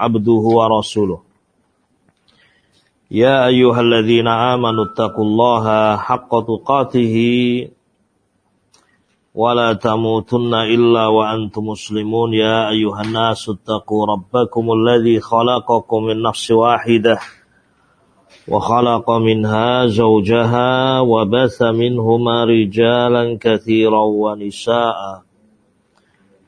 عبده ورسوله يا أيها الذين آمنوا اتقوا الله حق تقاته ولا تموتن إلا وأنتم مسلمون يا أيها الناس اتقوا ربكم الذي خلقكم من نفس واحدة وخلق منها زوجها وبث منهما رجالا كثيرا ونساء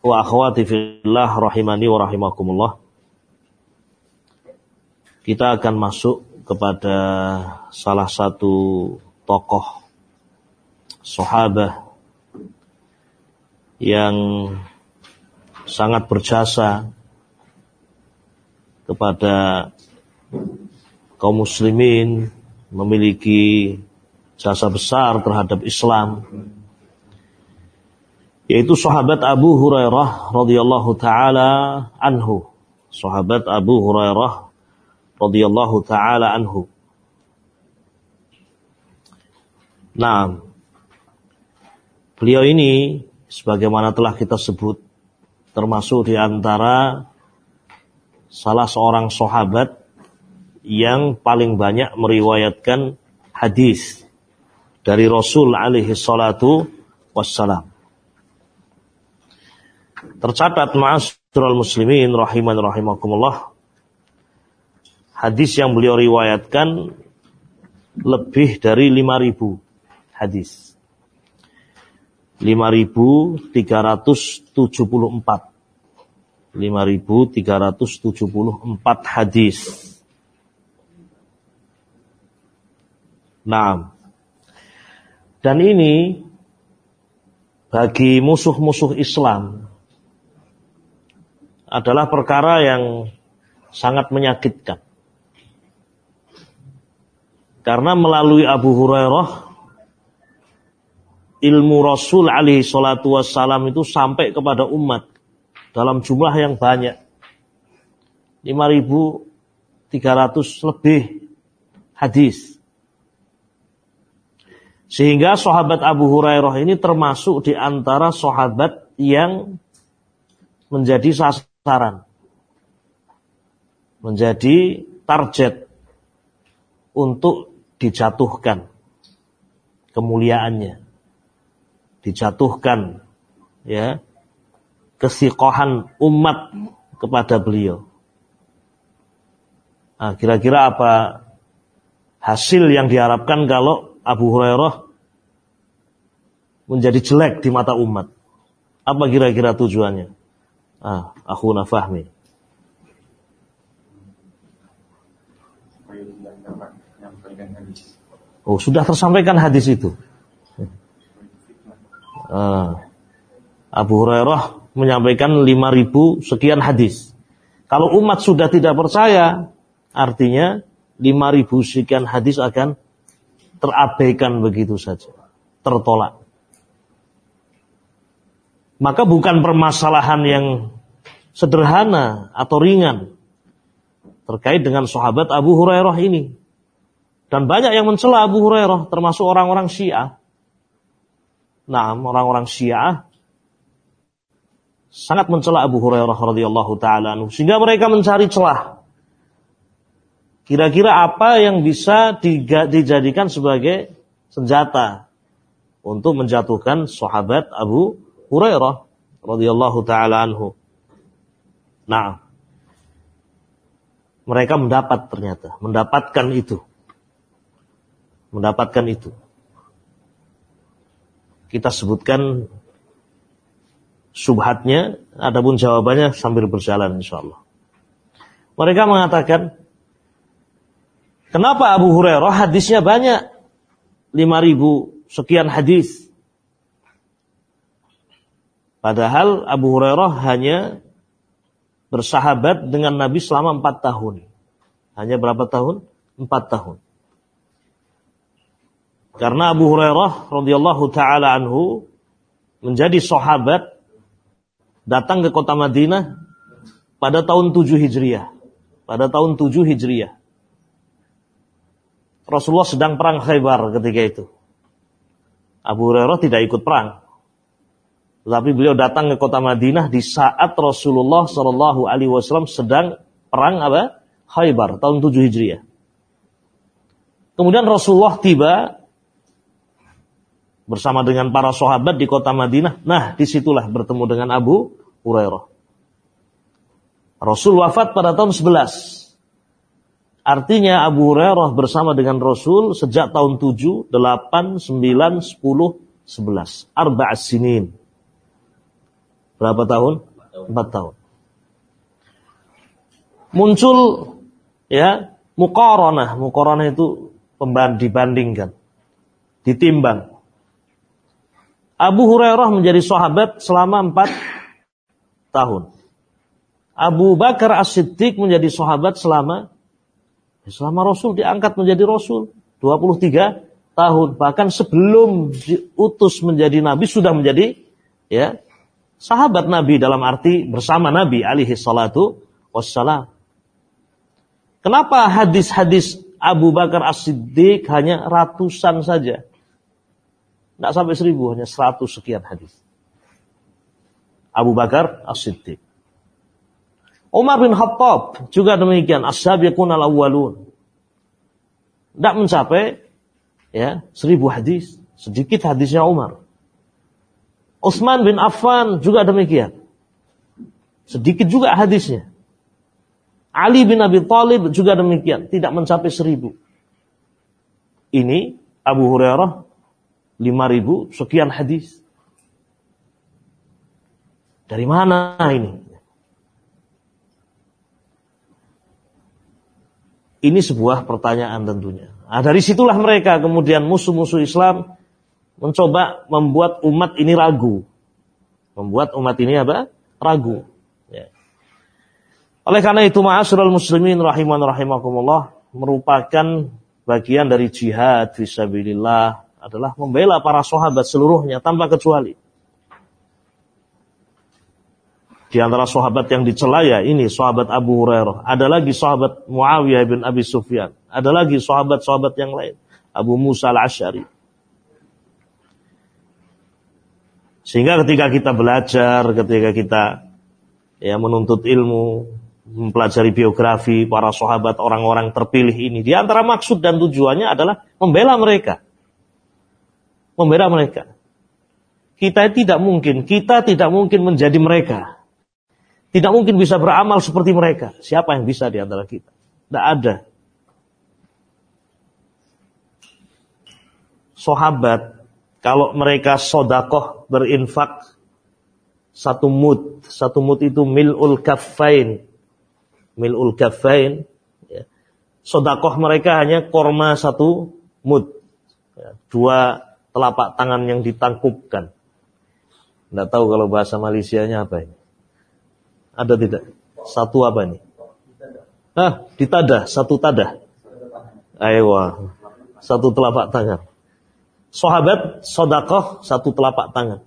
wa akhwati fillah rahimani wa rahimakumullah. Kita akan masuk kepada salah satu tokoh sahabat yang sangat berjasa kepada kaum muslimin memiliki jasa besar terhadap Islam yaitu sahabat Abu Hurairah radhiyallahu taala anhu. Sahabat Abu Hurairah radhiyallahu taala anhu. Nah, beliau ini sebagaimana telah kita sebut termasuk di antara salah seorang sahabat yang paling banyak meriwayatkan hadis dari Rasul alaihi salatu wassalam. Tercatat ma'asyiral muslimin rahiman rahimakumullah. Hadis yang beliau riwayatkan lebih dari 5000 hadis. 5374. 5374 hadis. Nah, dan ini bagi musuh-musuh Islam adalah perkara yang sangat menyakitkan. Karena melalui Abu Hurairah ilmu Rasul alaihi salatu wassalam itu sampai kepada umat dalam jumlah yang banyak. 5300 lebih hadis. Sehingga sahabat Abu Hurairah ini termasuk di antara sahabat yang menjadi sasaran saran. Menjadi target untuk dijatuhkan kemuliaannya. Dijatuhkan ya kesikohan umat kepada beliau. Nah, kira-kira apa hasil yang diharapkan kalau Abu Hurairah menjadi jelek di mata umat? Apa kira-kira tujuannya Ah, aku nafahmi. Oh, sudah tersampaikan hadis itu. Ah, Abu Hurairah menyampaikan 5000 sekian hadis. Kalau umat sudah tidak percaya, artinya 5000 sekian hadis akan terabaikan begitu saja, tertolak. Maka bukan permasalahan yang sederhana atau ringan terkait dengan sahabat Abu Hurairah ini. Dan banyak yang mencela Abu Hurairah termasuk orang-orang Syiah. Nah, orang-orang Syiah sangat mencela Abu Hurairah radhiyallahu taala sehingga mereka mencari celah. Kira-kira apa yang bisa dijadikan sebagai senjata untuk menjatuhkan sahabat Abu Hurairah radhiyallahu taala anhu. Nah, Mereka mendapat ternyata, mendapatkan itu. Mendapatkan itu. Kita sebutkan subhatnya, adapun jawabannya sambil berjalan insya Allah. Mereka mengatakan, kenapa Abu Hurairah hadisnya banyak? 5000 sekian hadis. Padahal Abu Hurairah hanya bersahabat dengan Nabi selama empat tahun. Hanya berapa tahun? Empat tahun. Karena Abu Hurairah radhiyallahu taala anhu menjadi sahabat datang ke kota Madinah pada tahun 7 Hijriah. Pada tahun 7 Hijriah. Rasulullah sedang perang Khaybar ketika itu. Abu Hurairah tidak ikut perang. Tetapi beliau datang ke kota Madinah di saat Rasulullah Shallallahu Alaihi Wasallam sedang perang apa? Khaybar tahun 7 Hijriah. Kemudian Rasulullah tiba bersama dengan para sahabat di kota Madinah. Nah, di situlah bertemu dengan Abu Hurairah. Rasul wafat pada tahun 11. Artinya Abu Hurairah bersama dengan Rasul sejak tahun 7, 8, 9, 10, 11. Arba'a sinin. Berapa tahun? Empat tahun. Muncul ya mukoronah. Mukoronah itu dibandingkan. Ditimbang. Abu Hurairah menjadi sahabat selama empat tahun. Abu Bakar As-Siddiq menjadi sahabat selama selama Rasul diangkat menjadi Rasul 23 tahun bahkan sebelum diutus menjadi nabi sudah menjadi ya sahabat Nabi dalam arti bersama Nabi alaihi salatu wassalam. Kenapa hadis-hadis Abu Bakar As-Siddiq hanya ratusan saja? Tidak sampai seribu, hanya seratus sekian hadis. Abu Bakar As-Siddiq. Umar bin Khattab juga demikian. As-sabiqun al-awwalun. Tidak mencapai ya seribu hadis. Sedikit hadisnya Umar. Utsman bin Affan juga demikian. Sedikit juga hadisnya. Ali bin Abi Thalib juga demikian, tidak mencapai seribu. Ini Abu Hurairah lima ribu sekian hadis. Dari mana ini? Ini sebuah pertanyaan tentunya. Nah, dari situlah mereka kemudian musuh-musuh Islam mencoba membuat umat ini ragu. Membuat umat ini apa? Ragu. Ya. Oleh karena itu ma'asyiral muslimin rahiman rahimakumullah merupakan bagian dari jihad fisabilillah adalah membela para sahabat seluruhnya tanpa kecuali. Di antara sahabat yang dicela ya ini sahabat Abu Hurairah, ada lagi sahabat Muawiyah bin Abi Sufyan, ada lagi sahabat-sahabat yang lain, Abu Musa al-Asy'ari. Sehingga ketika kita belajar, ketika kita ya menuntut ilmu, mempelajari biografi para sahabat orang-orang terpilih ini, di antara maksud dan tujuannya adalah membela mereka. Membela mereka. Kita tidak mungkin, kita tidak mungkin menjadi mereka. Tidak mungkin bisa beramal seperti mereka. Siapa yang bisa di antara kita? Tidak ada. Sahabat kalau mereka sodakoh berinfak satu mud, satu mud itu milul kafain, milul kafain. Ya. Sodakoh mereka hanya korma satu mud, ya. dua telapak tangan yang ditangkupkan. Tidak tahu kalau bahasa Malaysia-nya apa ini. Ada tidak? Satu apa ini? Ah, ditadah, satu tadah. Ayo, satu telapak tangan. Sahabat sodakoh satu telapak tangan.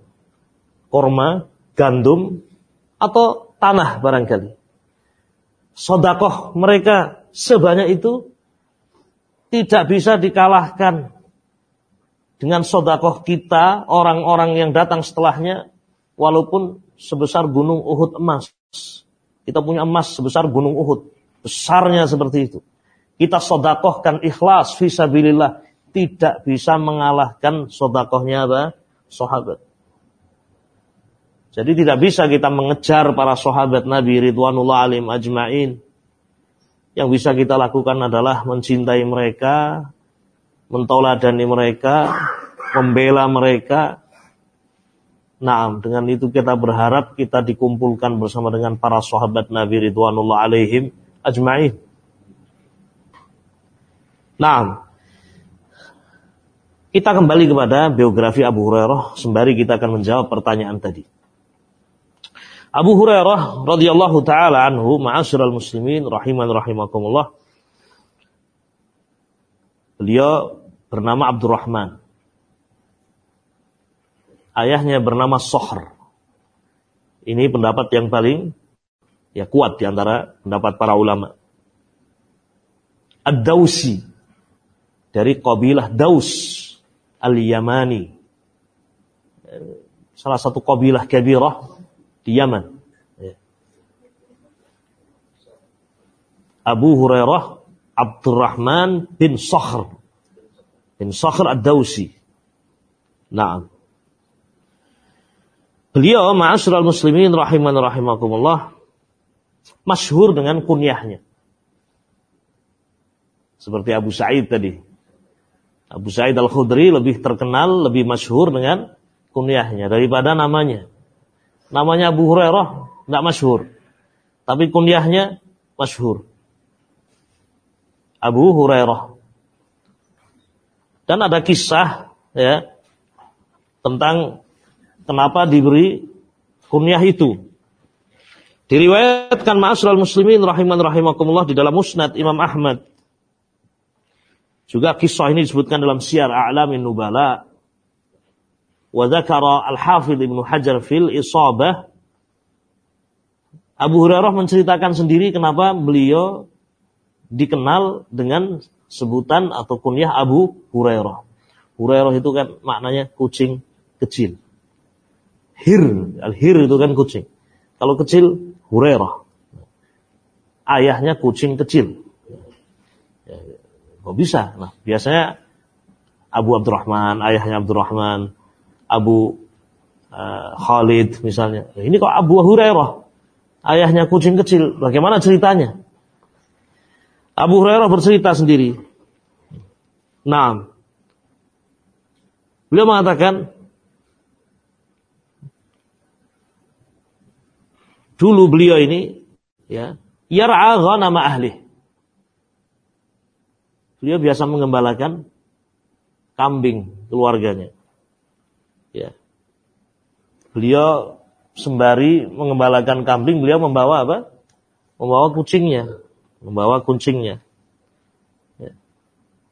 Korma, gandum, atau tanah barangkali. Sodakoh mereka sebanyak itu tidak bisa dikalahkan dengan sodakoh kita, orang-orang yang datang setelahnya, walaupun sebesar gunung Uhud emas. Kita punya emas sebesar gunung Uhud. Besarnya seperti itu. Kita sodakohkan ikhlas, visabilillah tidak bisa mengalahkan sodakohnya apa? Sahabat. Jadi tidak bisa kita mengejar para sahabat Nabi Ridwanullah alim ajma'in. Yang bisa kita lakukan adalah mencintai mereka, mentoladani mereka, membela mereka. Nah, dengan itu kita berharap kita dikumpulkan bersama dengan para sahabat Nabi Ridwanullah alaihim ajma'in. Nah, kita kembali kepada biografi Abu Hurairah sembari kita akan menjawab pertanyaan tadi. Abu Hurairah radhiyallahu taala anhu ma'asyiral muslimin rahiman rahimakumullah. Beliau bernama Abdurrahman. Ayahnya bernama Sohr. Ini pendapat yang paling ya kuat di antara pendapat para ulama. Ad-Dausi dari kabilah Daus Al-Yamani. Salah satu kabilah kabirah di Yaman. Abu Hurairah Abdurrahman bin Sakhr bin Sakhr Ad-Dausi. Nah. Beliau ma'asyiral muslimin rahiman rahimakumullah masyhur dengan kunyahnya. Seperti Abu Sa'id tadi. Abu Sa'id Al-Khudri lebih terkenal, lebih masyhur dengan kunyahnya daripada namanya. Namanya Abu Hurairah tidak masyhur. Tapi kunyahnya masyhur. Abu Hurairah. Dan ada kisah ya tentang kenapa diberi kunyah itu. Diriwayatkan ma'asyiral muslimin rahiman rahimakumullah di dalam Musnad Imam Ahmad juga kisah ini disebutkan dalam Syiar A'lamin Nubala. Wa dzakara Al-Hafidh Ibnu Hajar fil Isabah. Abu Hurairah menceritakan sendiri kenapa beliau dikenal dengan sebutan atau kunyah Abu Hurairah. Hurairah itu kan maknanya kucing kecil. Hir, al-hir itu kan kucing. Kalau kecil, Hurairah. Ayahnya kucing kecil. Kok bisa? Nah, biasanya Abu Abdurrahman, ayahnya Abdurrahman, Abu uh, Khalid misalnya. Nah, ini kok Abu Hurairah, ayahnya kucing kecil. Bagaimana ceritanya? Abu Hurairah bercerita sendiri. Nah, beliau mengatakan, dulu beliau ini, ya, yar'a ghanama ahli. Beliau biasa mengembalakan kambing keluarganya. Ya. Beliau sembari mengembalakan kambing, beliau membawa apa? Membawa kucingnya, membawa kucingnya. Ya.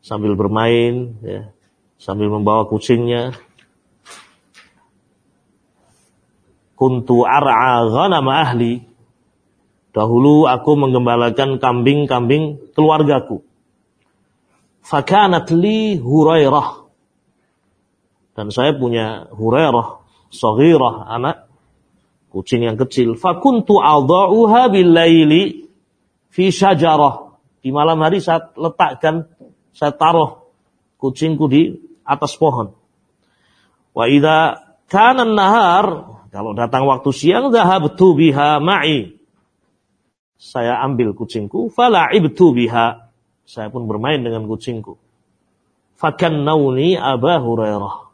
Sambil bermain, ya. sambil membawa kucingnya. Kuntu ar'a ghanama ahli. Dahulu aku mengembalakan kambing-kambing keluargaku. Fakanat li Hurairah. Dan saya punya Hurairah, saghirah, anak kucing yang kecil. Fakuntu adha'uha billaili fi syajarah. Di malam hari saya letakkan, saya taruh kucingku di atas pohon. Wa idza kana nahar, kalau datang waktu siang, dhahabtu biha ma'i. Saya ambil kucingku, fala'ibtu biha saya pun bermain dengan kucingku. Fakan nauni Aba Hurairah.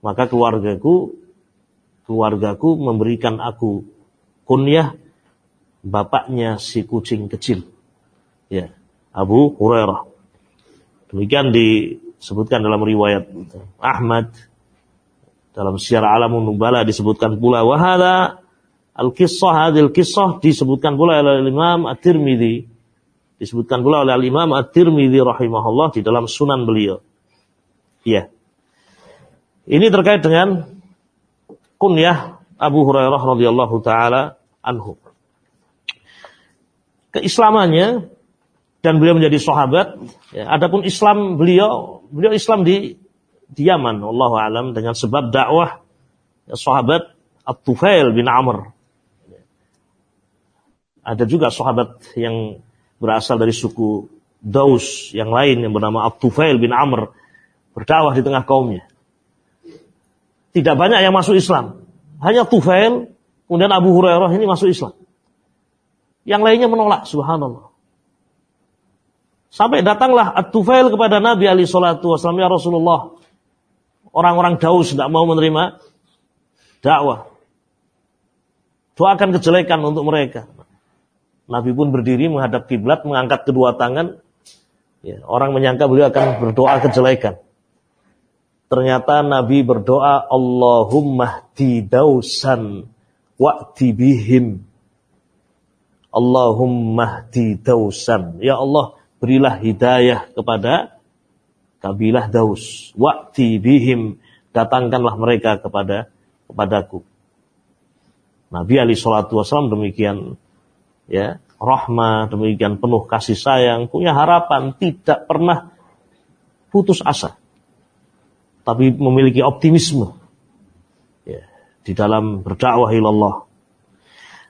Maka keluargaku, keluargaku memberikan aku kunyah bapaknya si kucing kecil. Ya, Abu Hurairah. Demikian disebutkan dalam riwayat Ahmad dalam Syiar Alamun Nubala disebutkan pula wahada al-qissah hadil kisah disebutkan pula oleh Imam At-Tirmidzi Disebutkan pula oleh Al-Imam At-Tirmidzi rahimahullah di dalam sunan beliau. Iya. Ini terkait dengan kunyah Abu Hurairah radhiyallahu taala anhu. Keislamannya dan beliau menjadi sahabat. Ya, adapun Islam beliau, beliau Islam di di Yaman, Allah alam dengan sebab dakwah ya, sahabat At-Tufail bin Amr. Ada juga sahabat yang berasal dari suku Daus yang lain yang bernama Abtufail bin Amr berdakwah di tengah kaumnya. Tidak banyak yang masuk Islam. Hanya Tufail, kemudian Abu Hurairah ini masuk Islam. Yang lainnya menolak, subhanallah. Sampai datanglah At-Tufail kepada Nabi Ali Shallallahu Wasallam ya Rasulullah. Orang-orang Daus tidak mau menerima dakwah. Doakan kejelekan untuk mereka. Nabi pun berdiri menghadap kiblat, mengangkat kedua tangan. Ya, orang menyangka beliau akan berdoa kejelekan. Ternyata Nabi berdoa, Allahumma dausan wa'ti bihim. Allahumma dausan. Ya Allah, berilah hidayah kepada kabilah Daus. Wa'ti bihim. Datangkanlah mereka kepada kepadaku. Nabi Ali Shallallahu Wasallam demikian ya rahmah demikian penuh kasih sayang punya harapan tidak pernah putus asa tapi memiliki optimisme ya, di dalam berdakwah ilallah.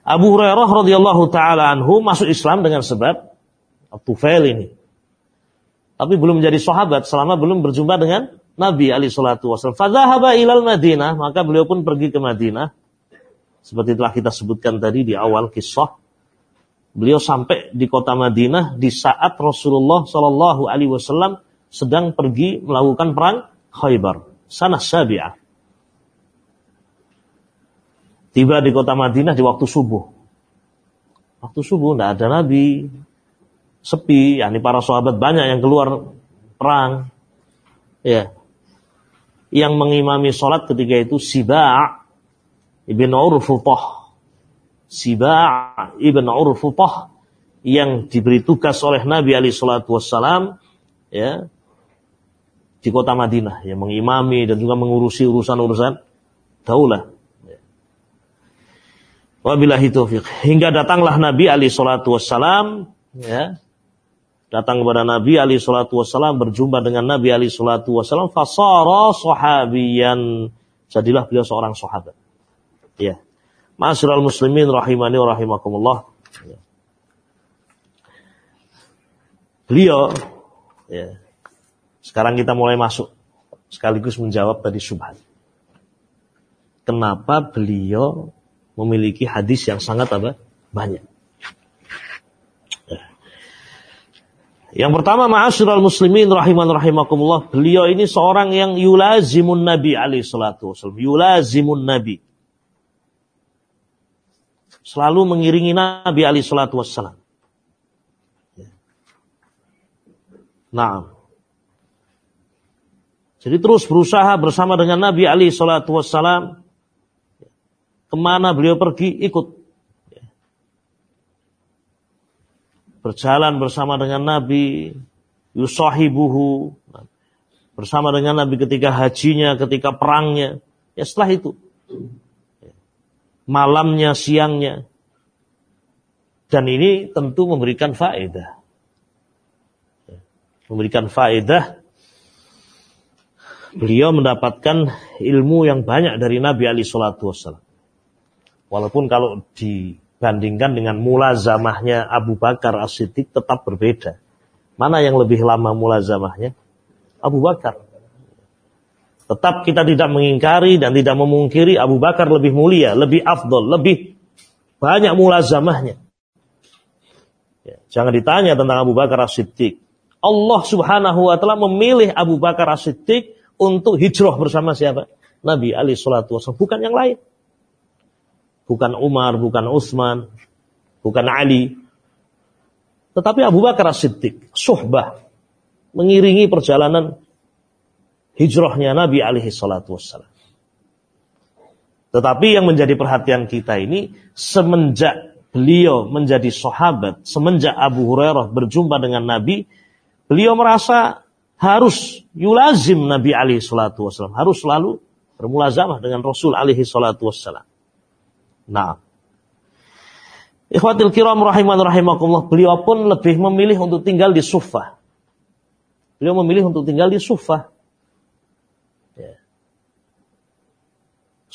Abu Hurairah radhiyallahu taala anhu masuk Islam dengan sebab Tufail ini. Tapi belum menjadi sahabat selama belum berjumpa dengan Nabi Ali Shallallahu Wasallam. Fadhahaba ilal Madinah maka beliau pun pergi ke Madinah. Seperti telah kita sebutkan tadi di awal kisah, beliau sampai di kota Madinah di saat Rasulullah Shallallahu Alaihi Wasallam sedang pergi melakukan perang Khaybar, sana Sabi'ah. Tiba di kota Madinah di waktu subuh. Waktu subuh tidak ada Nabi, sepi, yakni para sahabat banyak yang keluar perang. Ya. Yang mengimami sholat ketika itu Siba' Ibn Urfutah. Siba' Ibn Urfutah yang diberi tugas oleh Nabi Ali Shallallahu Wasallam ya di kota Madinah yang mengimami dan juga mengurusi urusan-urusan daulah. Wabillahi taufiq. Hingga datanglah Nabi Ali Shallallahu Wasallam ya datang kepada Nabi Ali Shallallahu Wasallam berjumpa dengan Nabi Ali Shallallahu Wasallam fasara sahabiyan jadilah beliau seorang sahabat. Ya. Masyarul muslimin rahimani wa rahimakumullah. Beliau ya. Sekarang kita mulai masuk sekaligus menjawab tadi subhan. Kenapa beliau memiliki hadis yang sangat apa? Banyak. Ya. Yang pertama ma'asyiral muslimin rahiman rahimakumullah, beliau ini seorang yang yulazimun nabi alaihi salatu wasallam, yulazimun nabi selalu mengiringi Nabi Ali Shallallahu Wasallam. Nah, jadi terus berusaha bersama dengan Nabi Ali Shallallahu Wasallam. Ke mana beliau pergi ikut. Berjalan bersama dengan Nabi, yusahibuhu, bersama dengan Nabi ketika hajinya, ketika perangnya. Ya setelah itu malamnya, siangnya. Dan ini tentu memberikan faedah. Memberikan faedah. Beliau mendapatkan ilmu yang banyak dari Nabi Ali Shallallahu Wasallam. Walaupun kalau dibandingkan dengan mulazamahnya Abu Bakar As-Siddiq tetap berbeda. Mana yang lebih lama mulazamahnya? Abu Bakar. Tetap kita tidak mengingkari dan tidak memungkiri Abu Bakar lebih mulia, lebih afdol, lebih banyak mulazamahnya. Ya, jangan ditanya tentang Abu Bakar As-Siddiq. Allah subhanahu wa ta'ala memilih Abu Bakar As-Siddiq untuk hijrah bersama siapa? Nabi Ali Shallallahu Wasallam. Bukan yang lain. Bukan Umar, bukan Utsman, bukan Ali. Tetapi Abu Bakar As-Siddiq, suhbah, mengiringi perjalanan hijrahnya Nabi alaihi salatu wassalam. Tetapi yang menjadi perhatian kita ini semenjak beliau menjadi sahabat, semenjak Abu Hurairah berjumpa dengan Nabi, beliau merasa harus yulazim Nabi alaihi salatu wassalam, harus selalu bermulazamah dengan Rasul alaihi salatu wassalam. Nah, Ikhwatil kiram rahiman rahimakumullah, beliau pun lebih memilih untuk tinggal di Sufah. Beliau memilih untuk tinggal di Sufah.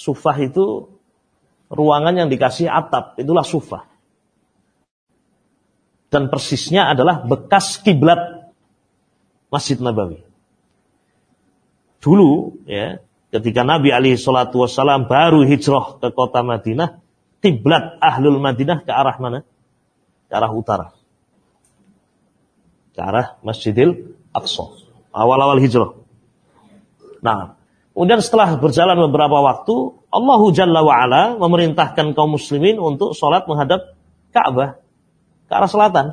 Sufah itu ruangan yang dikasih atap, itulah sufah. Dan persisnya adalah bekas kiblat Masjid Nabawi. Dulu ya, ketika Nabi alaihi salatu wasallam baru hijrah ke kota Madinah, kiblat Ahlul Madinah ke arah mana? ke arah utara. Ke arah Masjidil Aqsa. Awal-awal hijrah. Nah, kemudian setelah berjalan beberapa waktu, Allah Jalla wa'ala memerintahkan kaum muslimin untuk sholat menghadap Ka'bah. Ke arah selatan.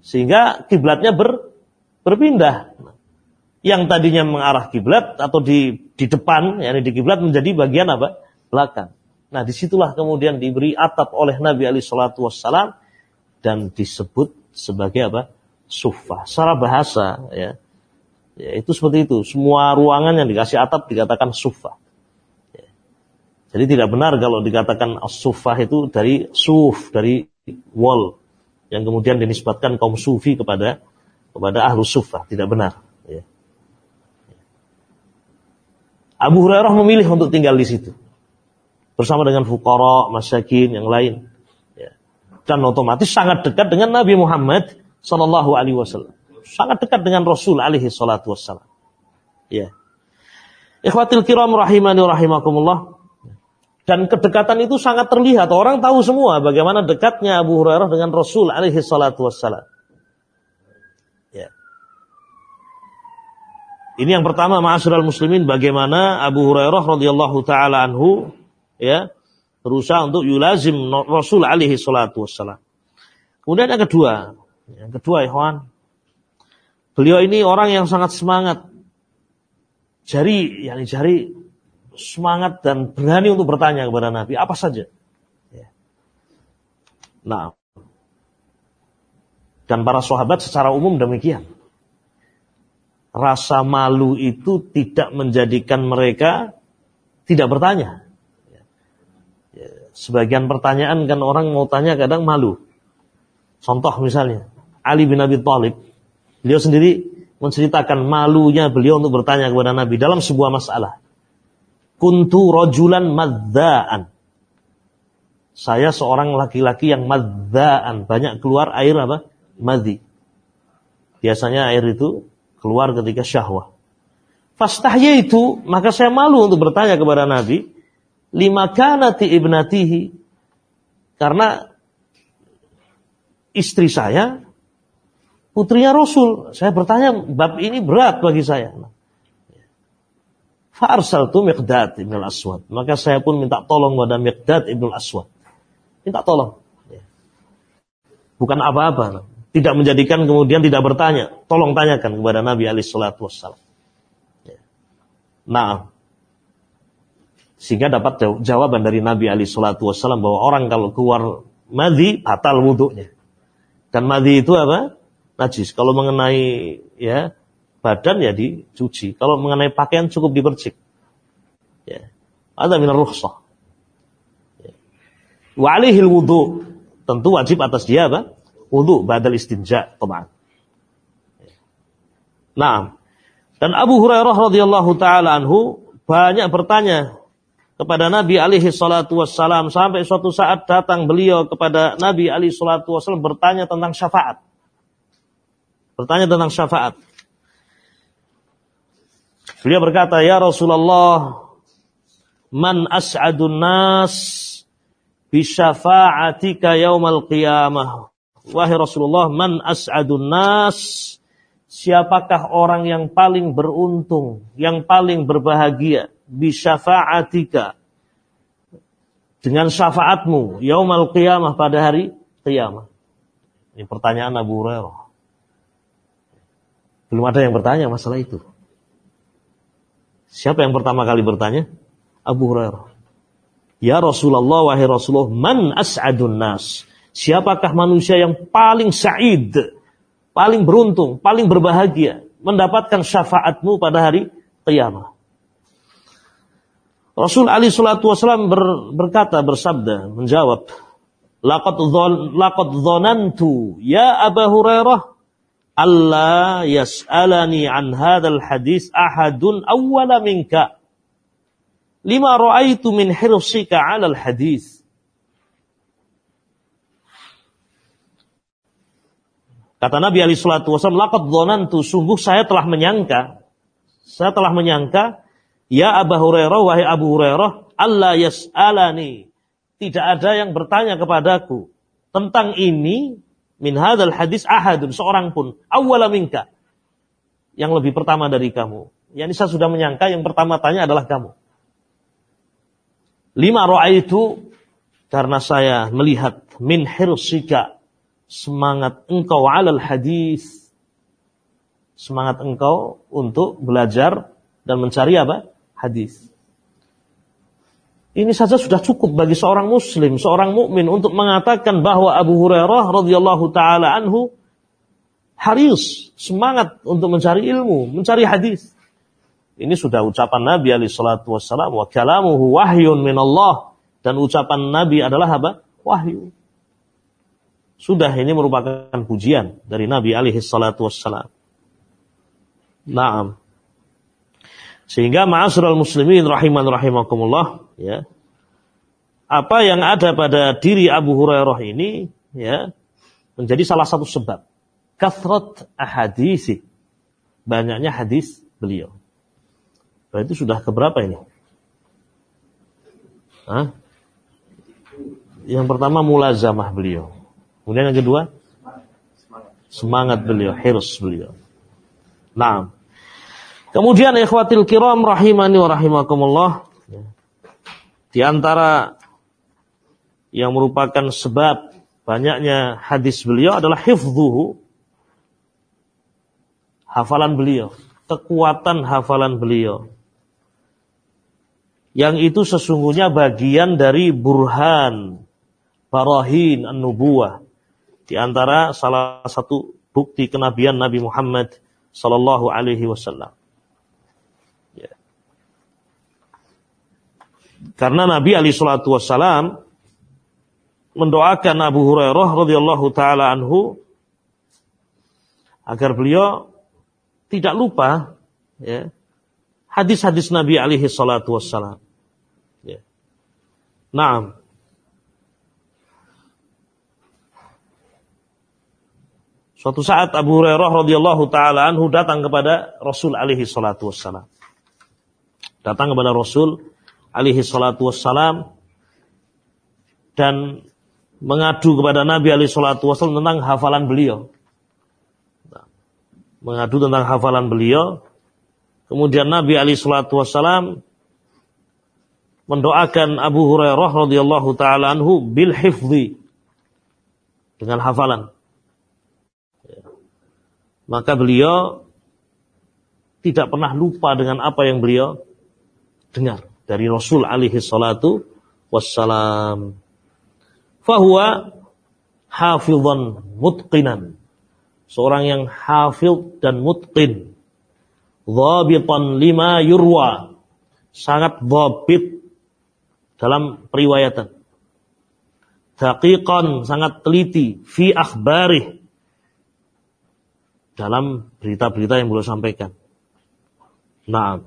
Sehingga kiblatnya ber, berpindah. Yang tadinya mengarah kiblat atau di di depan, yakni di kiblat menjadi bagian apa? Belakang. Nah, di situlah kemudian diberi atap oleh Nabi Ali Shallallahu Wasallam dan disebut sebagai apa? Sufa. Secara bahasa, ya, ya itu seperti itu. Semua ruangan yang dikasih atap dikatakan sufa. Ya. Jadi tidak benar kalau dikatakan sufa itu dari suf, dari wall, yang kemudian dinisbatkan kaum sufi kepada kepada ahlu sufa. Tidak benar. Ya. Abu Hurairah memilih untuk tinggal di situ bersama dengan fukara, masyakin yang lain. Ya. Dan otomatis sangat dekat dengan Nabi Muhammad Sallallahu Alaihi Wasallam. Sangat dekat dengan Rasul alaihi salatu wassalam. Ya. Ikhwatil kiram rahimani rahimakumullah. Dan kedekatan itu sangat terlihat. Orang tahu semua bagaimana dekatnya Abu Hurairah dengan Rasul alaihi salatu wassalam. Ya. Ini yang pertama ma'asyiral muslimin bagaimana Abu Hurairah radhiyallahu taala anhu ya berusaha untuk yulazim Rasul alaihi salatu wassalam. Kemudian yang kedua, yang kedua ikhwan, beliau ini orang yang sangat semangat. Jari, yakni jari semangat dan berani untuk bertanya kepada Nabi apa saja. Ya. Nah, dan para sahabat secara umum demikian. Rasa malu itu tidak menjadikan mereka tidak bertanya. Sebagian pertanyaan kan orang mau tanya kadang malu. Contoh misalnya, Ali bin Abi Thalib, beliau sendiri menceritakan malunya beliau untuk bertanya kepada Nabi dalam sebuah masalah. Kuntu rojulan madzaan. Saya seorang laki-laki yang madzaan, banyak keluar air apa? Madhi. Biasanya air itu keluar ketika syahwah. Fastahya itu, maka saya malu untuk bertanya kepada Nabi, lima kanati ibnatihi karena istri saya putrinya Rasul. Saya bertanya bab ini berat bagi saya. Farsal tu Miqdad ibn aswad Maka saya pun minta tolong kepada Miqdad ibn aswad Minta tolong. Bukan apa-apa. Tidak menjadikan kemudian tidak bertanya. Tolong tanyakan kepada Nabi alaihi salatu wassalam. Nah, sehingga dapat jawaban dari Nabi Ali Shallallahu Wasallam bahwa orang kalau keluar madhi batal wudhunya. Dan madhi itu apa? Najis. Kalau mengenai ya badan ya dicuci. Kalau mengenai pakaian cukup dipercik. Ya. Ada minar rukhsah. Ya. Wa alihil wudhu. Tentu wajib atas dia apa? Wudhu badal istinja. Teman. Ya. Nah. Dan Abu Hurairah radhiyallahu taala anhu banyak bertanya kepada Nabi alaihi salatu wassalam sampai suatu saat datang beliau kepada Nabi alaihi salatu wassalam bertanya tentang syafaat. Bertanya tentang syafaat. Beliau berkata, "Ya Rasulullah, man as'adun nas bi syafa'atika yaumal qiyamah." Wahai Rasulullah, man as'adun nas Siapakah orang yang paling beruntung, yang paling berbahagia bisyafa'atika dengan syafaatmu yaumal qiyamah pada hari qiyamah. Ini pertanyaan Abu Hurairah. Belum ada yang bertanya masalah itu. Siapa yang pertama kali bertanya? Abu Hurairah. Ya Rasulullah wahai Rasulullah, man as'adun nas? Siapakah manusia yang paling sa'id, paling beruntung, paling berbahagia mendapatkan syafaatmu pada hari qiyamah? Rasul Ali Shallallahu Wasallam ber, berkata bersabda menjawab, laqad dhon, laqad ya Abu Hurairah Allah yas'alani an hadzal hadis ahadun awwala minka lima ra'aitu min hirsika 'ala al hadis Kata Nabi Ali Shallallahu Wasallam, laqad dhonantu sungguh saya telah menyangka saya telah menyangka Ya Abu Hurairah, wahai Abu Hurairah, Allah yas'alani. Tidak ada yang bertanya kepadaku tentang ini min hadzal hadis ahadun seorang pun awwala minka yang lebih pertama dari kamu. Yani saya sudah menyangka yang pertama tanya adalah kamu. Lima roa itu karena saya melihat min hirsika semangat engkau alal hadis semangat engkau untuk belajar dan mencari apa hadis ini saja sudah cukup bagi seorang muslim, seorang mukmin untuk mengatakan bahwa Abu Hurairah radhiyallahu taala anhu haris, semangat untuk mencari ilmu, mencari hadis. Ini sudah ucapan Nabi alaihi salatu wassalam wa kalamuhu wahyun min Allah dan ucapan Nabi adalah apa? Wahyu. Sudah ini merupakan pujian dari Nabi alaihi salatu wassalam. Naam. Sehingga ma'asyiral muslimin rahiman rahimakumullah ya. Apa yang ada pada diri Abu Hurairah ini ya menjadi salah satu sebab kathrat ahadisi banyaknya hadis beliau. Berarti sudah keberapa ini? Hah? Yang pertama mulazamah beliau. Kemudian yang kedua semangat beliau, hirs beliau. Nah, Kemudian ikhwatil kiram rahimani wa rahimakumullah. Di antara yang merupakan sebab banyaknya hadis beliau adalah hifdhuhu. Hafalan beliau. Kekuatan hafalan beliau. Yang itu sesungguhnya bagian dari burhan, barahin, an-nubuwah. Di antara salah satu bukti kenabian Nabi Muhammad sallallahu alaihi wasallam. Karena Nabi Ali Shallallahu Wasallam mendoakan Abu Hurairah radhiyallahu taala anhu agar beliau tidak lupa ya, hadis-hadis Nabi alaihi salatu wassalam. Ya. Naam. Suatu saat Abu Hurairah radhiyallahu taala anhu datang kepada Rasul alaihi salatu wassalam. Datang kepada Rasul alaihi salatu wassalam dan mengadu kepada Nabi alaihi salatu wassalam tentang hafalan beliau. Nah, mengadu tentang hafalan beliau. Kemudian Nabi alaihi salatu wassalam mendoakan Abu Hurairah radhiyallahu taala anhu bil hifzi dengan hafalan. Ya. Maka beliau tidak pernah lupa dengan apa yang beliau dengar dari Rasul alaihi salatu wassalam. Fahuwa hafidhan mutqinan. Seorang yang hafid dan mutqin. Dhabitan lima yurwa. Sangat dhabit dalam periwayatan. Daqiqan sangat teliti fi akhbarih dalam berita-berita yang beliau sampaikan. Nah,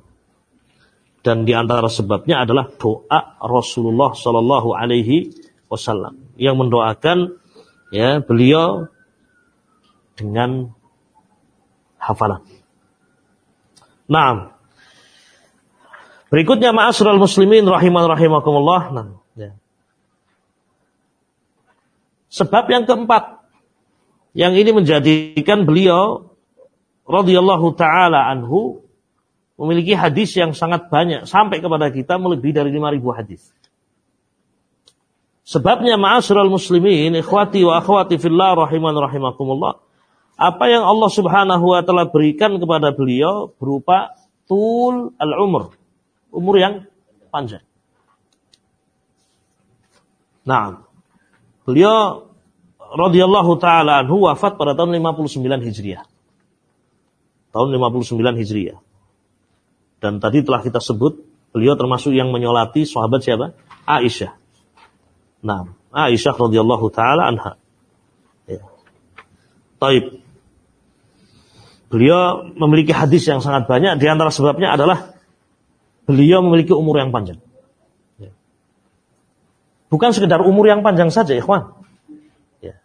dan di antara sebabnya adalah doa Rasulullah Shallallahu Alaihi Wasallam yang mendoakan ya beliau dengan hafalan. Nah, berikutnya ma'asral muslimin rahiman rahimakumullah. Nah, ya. Sebab yang keempat yang ini menjadikan beliau radhiyallahu taala anhu memiliki hadis yang sangat banyak sampai kepada kita melebihi dari 5000 hadis. Sebabnya ma'asyiral muslimin, ikhwati wa akhwati fillah rahiman rahimakumullah. Apa yang Allah Subhanahu wa taala berikan kepada beliau berupa tul al-umr, umur yang panjang. Nah, beliau radhiyallahu taala anhu wafat pada tahun 59 Hijriah. Tahun 59 Hijriah. Dan tadi telah kita sebut beliau termasuk yang menyolati sahabat siapa? Aisyah. Nah, Aisyah radhiyallahu taala anha. Ya. Taib. Beliau memiliki hadis yang sangat banyak. Di antara sebabnya adalah beliau memiliki umur yang panjang. Ya. Bukan sekedar umur yang panjang saja, ikhwan. Ya.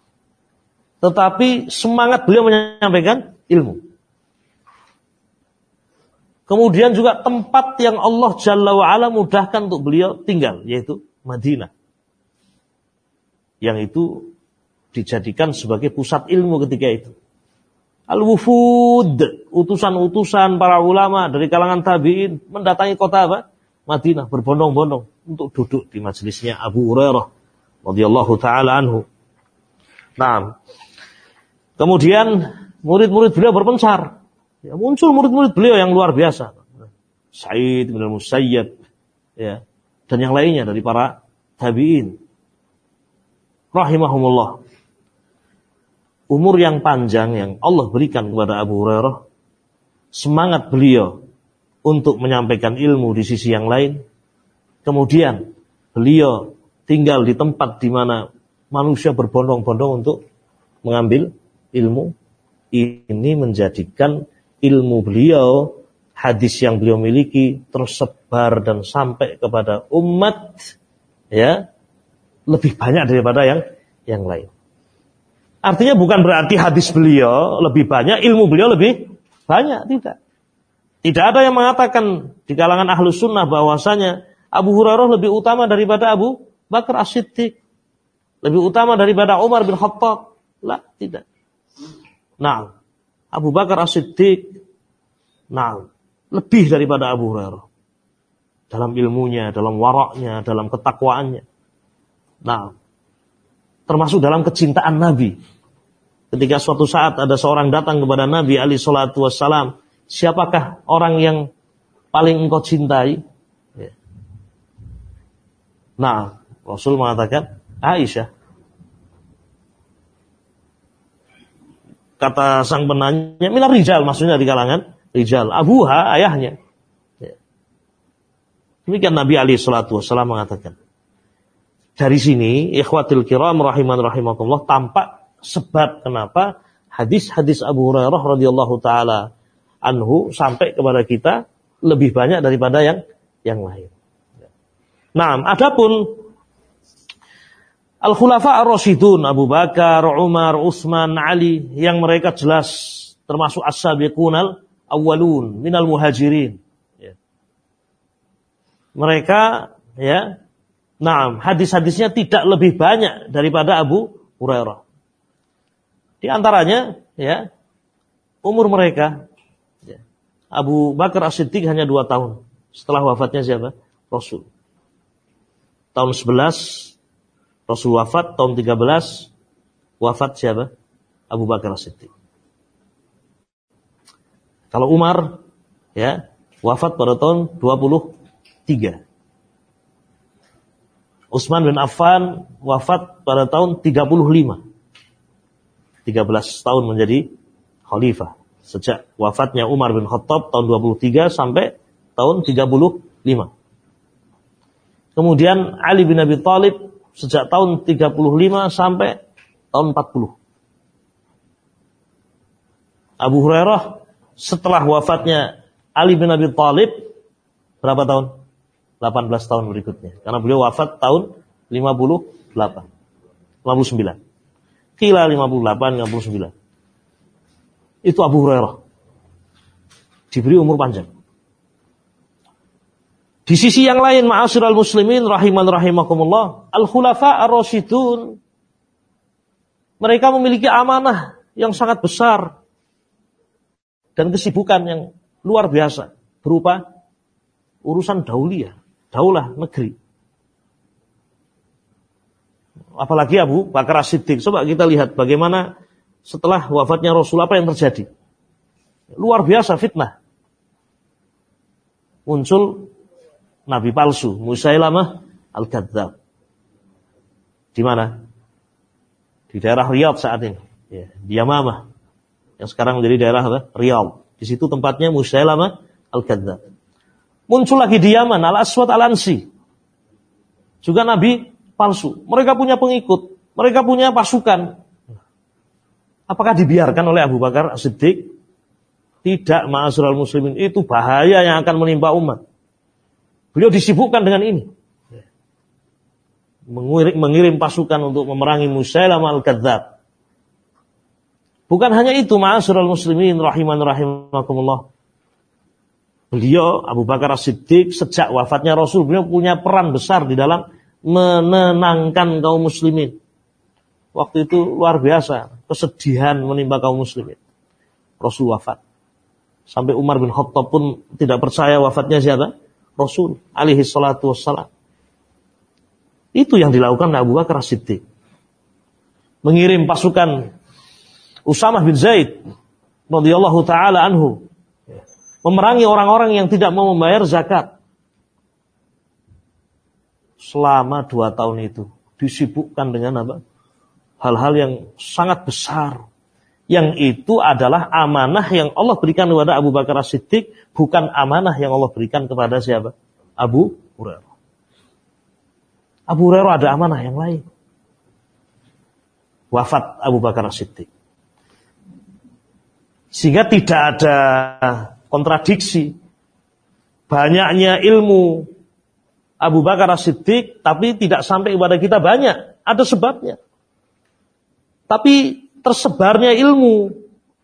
Tetapi semangat beliau menyampaikan ilmu. Kemudian juga tempat yang Allah Jalla wa'ala mudahkan untuk beliau tinggal, yaitu Madinah. Yang itu dijadikan sebagai pusat ilmu ketika itu. Al-wufud, utusan-utusan para ulama dari kalangan tabi'in mendatangi kota apa? Madinah berbondong-bondong untuk duduk di majelisnya Abu Hurairah radhiyallahu taala anhu. Nah, kemudian murid-murid beliau berpencar. Ya, muncul murid-murid beliau yang luar biasa. Said bin Musayyab ya, dan yang lainnya dari para tabi'in. Rahimahumullah umur yang panjang yang Allah berikan kepada Abu Hurairah, semangat beliau untuk menyampaikan ilmu di sisi yang lain, kemudian beliau tinggal di tempat di mana manusia berbondong-bondong untuk mengambil ilmu, ini menjadikan ilmu beliau, hadis yang beliau miliki tersebar dan sampai kepada umat ya lebih banyak daripada yang yang lain. Artinya bukan berarti hadis beliau lebih banyak, ilmu beliau lebih banyak, tidak. Tidak ada yang mengatakan di kalangan ahlu sunnah bahwasanya Abu Hurairah lebih utama daripada Abu Bakar As-Siddiq. Lebih utama daripada Umar bin Khattab. Lah, tidak. Nah, Abu Bakar As-Siddiq, nah, lebih daripada Abu Hurairah. Dalam ilmunya, dalam waraknya, dalam ketakwaannya. Nah, termasuk dalam kecintaan Nabi ketika suatu saat ada seorang datang kepada Nabi Ali Shallallahu Wasallam, siapakah orang yang paling engkau cintai? Nah, Rasul mengatakan Aisyah. Kata sang penanya, milah rijal maksudnya di kalangan rijal. Abuha ayahnya. Ya. Demikian Nabi Ali Shallallahu Wasallam mengatakan. Dari sini, ikhwatil kiram rahiman rahimakumullah tampak sebab kenapa hadis-hadis Abu Hurairah radhiyallahu taala anhu sampai kepada kita lebih banyak daripada yang yang lain. Nah, adapun Al-Khulafa Ar-Rasyidun Abu Bakar, Umar, Utsman, Ali yang mereka jelas termasuk as-sabiqunal awwalun minal muhajirin. Ya. Mereka ya, nah hadis-hadisnya tidak lebih banyak daripada Abu Hurairah. Di antaranya, ya, umur mereka, ya, Abu Bakar As-Siddiq hanya dua tahun setelah wafatnya siapa? Rasul. Tahun 11, Rasul wafat, tahun 13, wafat siapa? Abu Bakar As-Siddiq. Kalau Umar, ya, wafat pada tahun 23. Utsman bin Affan wafat pada tahun 35. 13 tahun menjadi khalifah. Sejak wafatnya Umar bin Khattab tahun 23 sampai tahun 35. Kemudian Ali bin Abi Thalib sejak tahun 35 sampai tahun 40. Abu Hurairah setelah wafatnya Ali bin Abi Thalib berapa tahun? 18 tahun berikutnya. Karena beliau wafat tahun 58. 59. Kila 58, 59. Itu Abu Hurairah. Diberi umur panjang. Di sisi yang lain, ma'asyiral muslimin rahiman rahimakumullah, al-khulafa ar-rasyidun mereka memiliki amanah yang sangat besar dan kesibukan yang luar biasa berupa urusan daulia, daulah negeri apalagi Abu Bakar Siddiq. Coba kita lihat bagaimana setelah wafatnya Rasul apa yang terjadi. Luar biasa fitnah. Muncul nabi palsu, Musailamah al-Kadzab. Di mana? Di daerah Riyadh saat ini. Ya, di Yamamah. Yang sekarang menjadi daerah apa? Riyadh. Di situ tempatnya Musailamah al-Kadzab. Muncul lagi di Yaman, Al-Aswad Al-Ansi. Juga Nabi palsu. Mereka punya pengikut, mereka punya pasukan. Apakah dibiarkan oleh Abu Bakar Siddiq? Tidak, ma'asyiral muslimin. Itu bahaya yang akan menimpa umat. Beliau disibukkan dengan ini. Mengirim, mengirim pasukan untuk memerangi Musailam al-Kadzab. Bukan hanya itu, ma'asyiral muslimin rahiman rahimakumullah. Beliau Abu Bakar Siddiq sejak wafatnya Rasul beliau punya peran besar di dalam menenangkan kaum muslimin. waktu itu luar biasa. Kesedihan menimpa kaum muslimin. Rasul wafat. Sampai Umar bin Khattab pun tidak percaya wafatnya siapa? Rasul alaihi salatu wassalam. Itu yang dilakukan Abu Bakar Siddiq. Mengirim pasukan Usamah bin Zaid radhiyallahu taala anhu memerangi orang-orang yang tidak mau membayar zakat. Selama dua tahun itu disibukkan dengan apa? Hal-hal yang sangat besar. Yang itu adalah amanah yang Allah berikan kepada Abu Bakar Siddiq, bukan amanah yang Allah berikan kepada siapa? Abu Hurairah. Abu Hurairah ada amanah yang lain. Wafat Abu Bakar Siddiq. Sehingga tidak ada kontradiksi. Banyaknya ilmu Abu Bakar As-Siddiq, tapi tidak sampai kepada kita banyak. Ada sebabnya. Tapi tersebarnya ilmu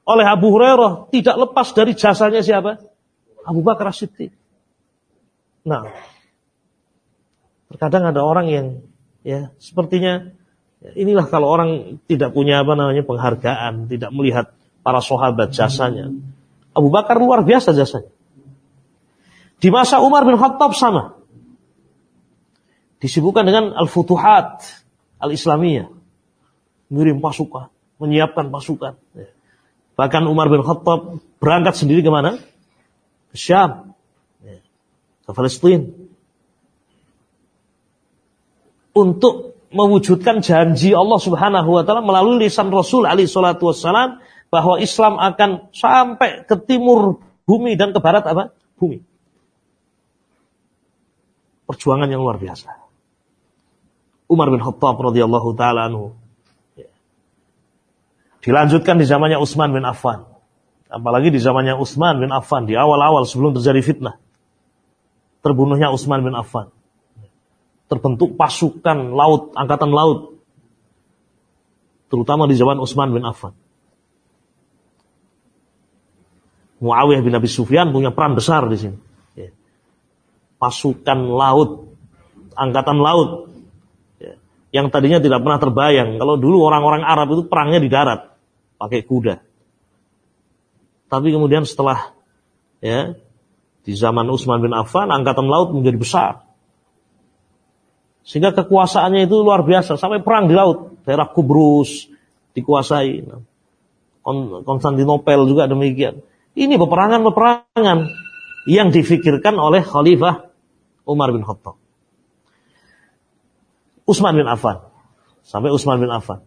oleh Abu Hurairah tidak lepas dari jasanya siapa? Abu Bakar As-Siddiq. Nah, terkadang ada orang yang ya sepertinya inilah kalau orang tidak punya apa namanya penghargaan, tidak melihat para sahabat jasanya. Abu Bakar luar biasa jasanya. Di masa Umar bin Khattab sama. Disibukkan dengan al-futuhat al-islamiyah. Mengirim pasukan, menyiapkan pasukan. Bahkan Umar bin Khattab berangkat sendiri ke mana? Ke Syam. Ke Palestina. Untuk mewujudkan janji Allah Subhanahu wa taala melalui lisan Rasul alaihi salatu wassalam bahwa Islam akan sampai ke timur bumi dan ke barat apa? Bumi. Perjuangan yang luar biasa. Umar bin Khattab radhiyallahu taala anhu. Dilanjutkan di zamannya Utsman bin Affan. Apalagi di zamannya Utsman bin Affan di awal-awal sebelum terjadi fitnah. Terbunuhnya Utsman bin Affan. Terbentuk pasukan laut, angkatan laut. Terutama di zaman Utsman bin Affan. Muawiyah bin Abi Sufyan punya peran besar di sini. Ya. Pasukan laut, angkatan laut, ya. yang tadinya tidak pernah terbayang. Kalau dulu orang-orang Arab itu perangnya di darat, pakai kuda. Tapi kemudian setelah ya di zaman Utsman bin Affan, angkatan laut menjadi besar. Sehingga kekuasaannya itu luar biasa, sampai perang di laut. Daerah Kubrus dikuasai. Konstantinopel juga demikian. Ini peperangan-peperangan yang difikirkan oleh Khalifah Umar bin Khattab. Utsman bin Affan. Sampai Utsman bin Affan.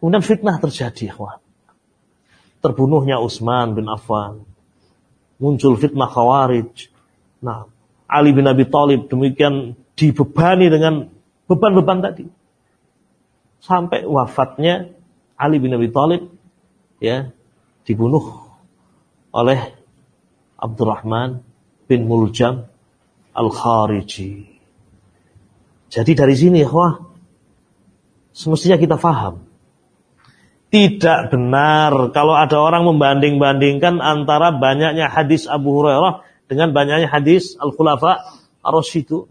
Kemudian fitnah terjadi, ya Terbunuhnya Utsman bin Affan. Muncul fitnah Khawarij. Nah, Ali bin Abi Thalib demikian dibebani dengan beban-beban tadi. Sampai wafatnya Ali bin Abi Thalib ya dibunuh oleh Abdurrahman bin Muljam Al-Khariji. Jadi dari sini wah semestinya kita faham. Tidak benar kalau ada orang membanding-bandingkan antara banyaknya hadis Abu Hurairah dengan banyaknya hadis Al-Khulafa Ar-Rasyidun.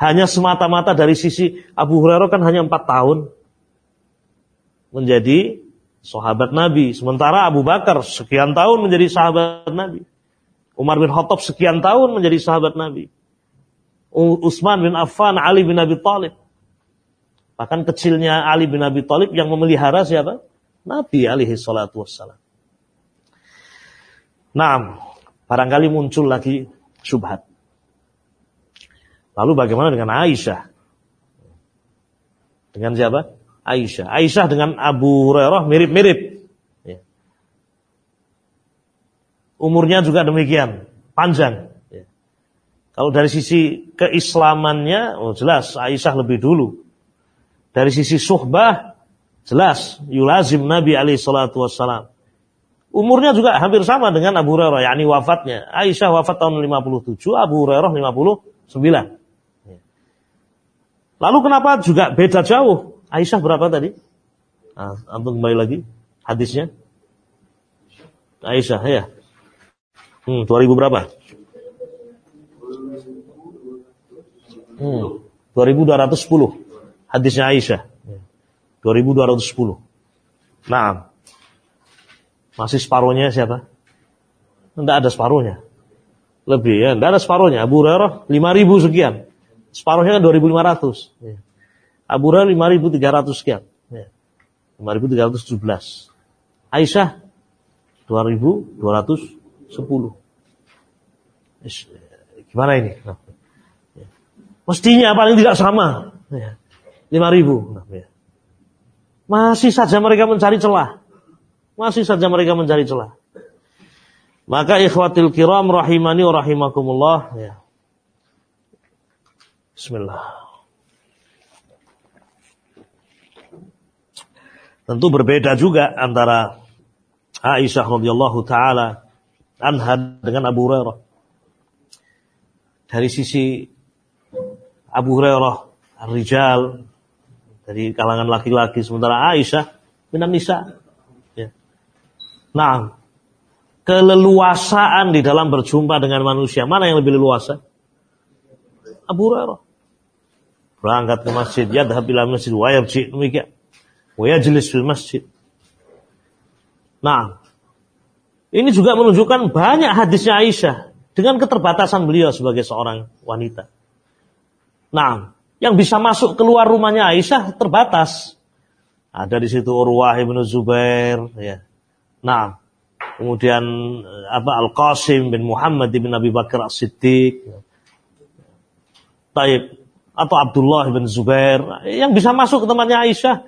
Hanya semata-mata dari sisi Abu Hurairah kan hanya empat tahun menjadi sahabat Nabi. Sementara Abu Bakar sekian tahun menjadi sahabat Nabi. Umar bin Khattab sekian tahun menjadi sahabat Nabi. Utsman bin Affan, Ali bin Abi Thalib. Bahkan kecilnya Ali bin Abi Thalib yang memelihara siapa? Nabi alaihi salatu wassalam. Nah, barangkali muncul lagi subhat. Lalu bagaimana dengan Aisyah? Dengan siapa? Aisyah. Aisyah dengan Abu Hurairah mirip-mirip. Ya. Umurnya juga demikian, panjang. Ya. Kalau dari sisi keislamannya, oh jelas Aisyah lebih dulu. Dari sisi suhbah, jelas yulazim Nabi alaihi salatu wassalam. Umurnya juga hampir sama dengan Abu Hurairah, yakni wafatnya. Aisyah wafat tahun 57, Abu Hurairah 59. Ya. Lalu kenapa juga beda jauh? Aisyah berapa tadi? Nah, antum kembali lagi hadisnya. Aisyah ya. Hmm, 2000 berapa? Hmm, 2210 hadisnya Aisyah. 2210. Nah, masih separuhnya siapa? Tidak ada separuhnya. Lebih ya, tidak ada separuhnya. Abu Hurairah 5000 sekian. Separuhnya kan 2500. Ya. Abu Hurairah 5300 sekian. Ya. 5317. Aisyah 2210. Gimana ini? Ya. Mestinya paling tidak sama. Ya. 5000. Nah, ya. Masih saja mereka mencari celah. Masih saja mereka mencari celah. Maka ikhwatil kiram rahimani wa rahimakumullah ya. Bismillah. Tentu berbeda juga antara Aisyah radhiyallahu taala anha dengan Abu Hurairah. Dari sisi Abu Hurairah, rijal dari kalangan laki-laki sementara Aisyah minan nisa. Ya. Nah, keleluasaan di dalam berjumpa dengan manusia. Mana yang lebih leluasa? Abu Hurairah. Berangkat ke masjid, ya ila masjid, wa yarji, demikian. Wa yajlis di masjid. Nah, ini juga menunjukkan banyak hadisnya Aisyah dengan keterbatasan beliau sebagai seorang wanita. Nah, yang bisa masuk keluar rumahnya Aisyah terbatas. Ada di situ Urwah ibnu Zubair, ya. Nah, kemudian eh, apa Al Qasim bin Muhammad bin Abi Bakar As Siddiq, Taib atau Abdullah bin Zubair yang bisa masuk ke tempatnya Aisyah